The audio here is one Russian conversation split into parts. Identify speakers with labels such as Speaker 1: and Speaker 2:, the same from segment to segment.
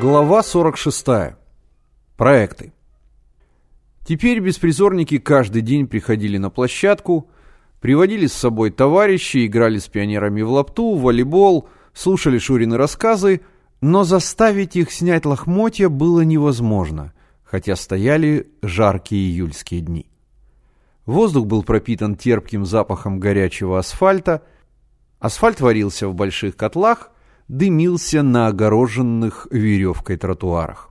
Speaker 1: Глава 46. Проекты. Теперь беспризорники каждый день приходили на площадку, приводили с собой товарищей, играли с пионерами в лапту, в волейбол, слушали Шурины рассказы, но заставить их снять лохмотья было невозможно, хотя стояли жаркие июльские дни. Воздух был пропитан терпким запахом горячего асфальта, асфальт варился в больших котлах, дымился на огороженных веревкой тротуарах.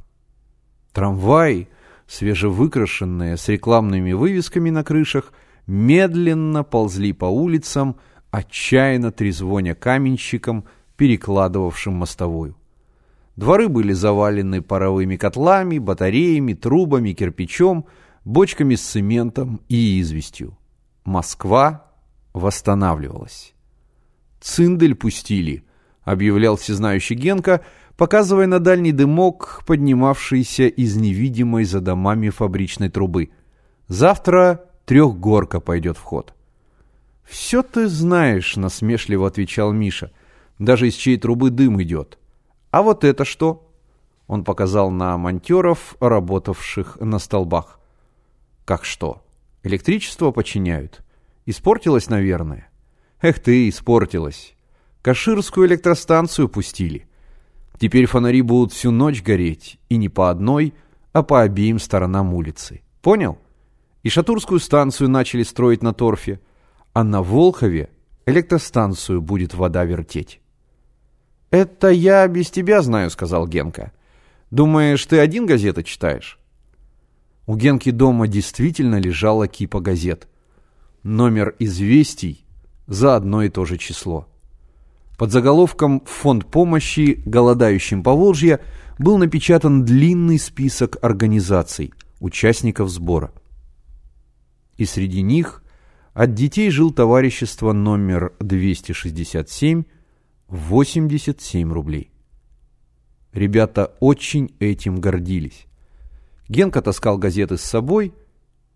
Speaker 1: Трамваи, свежевыкрашенные, с рекламными вывесками на крышах, медленно ползли по улицам, отчаянно трезвоня каменщикам, перекладывавшим мостовую. Дворы были завалены паровыми котлами, батареями, трубами, кирпичом, бочками с цементом и известью. Москва восстанавливалась. Циндель пустили, объявлял всезнающий Генка, показывая на дальний дымок, поднимавшийся из невидимой за домами фабричной трубы. «Завтра трехгорка пойдет в ход». «Все ты знаешь», — насмешливо отвечал Миша. «Даже из чьей трубы дым идет». «А вот это что?» Он показал на монтеров, работавших на столбах. «Как что? Электричество починяют? Испортилось, наверное?» «Эх ты, испортилось. Каширскую электростанцию пустили. Теперь фонари будут всю ночь гореть, и не по одной, а по обеим сторонам улицы. Понял? И Шатурскую станцию начали строить на торфе, а на Волхове электростанцию будет вода вертеть. «Это я без тебя знаю», — сказал Генка. «Думаешь, ты один газеты читаешь?» У Генки дома действительно лежала кипа газет. Номер известий за одно и то же число. Под заголовком «Фонд помощи голодающим по Волжье» был напечатан длинный список организаций, участников сбора. И среди них от детей жил товарищество номер 267 87 рублей. Ребята очень этим гордились. Генка таскал газеты с собой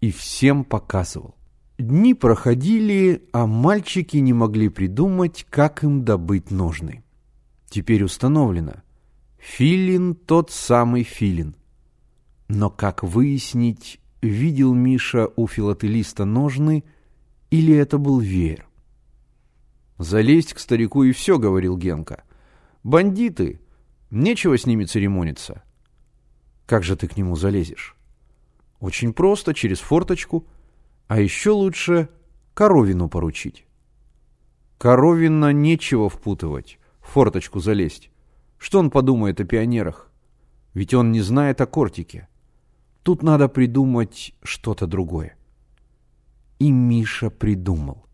Speaker 1: и всем показывал. Дни проходили, а мальчики не могли придумать, как им добыть ножны. Теперь установлено. Филин тот самый филин. Но как выяснить, видел Миша у филателиста ножны или это был веер? «Залезть к старику и все», — говорил Генка. «Бандиты! Нечего с ними церемониться». «Как же ты к нему залезешь?» «Очень просто, через форточку». А еще лучше коровину поручить. Коровина нечего впутывать, в форточку залезть. Что он подумает о пионерах? Ведь он не знает о кортике. Тут надо придумать что-то другое. И Миша придумал.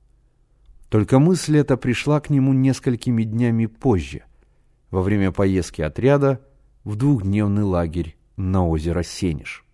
Speaker 1: Только мысль эта пришла к нему несколькими днями позже, во время поездки отряда в двухдневный лагерь на озеро Сенеж.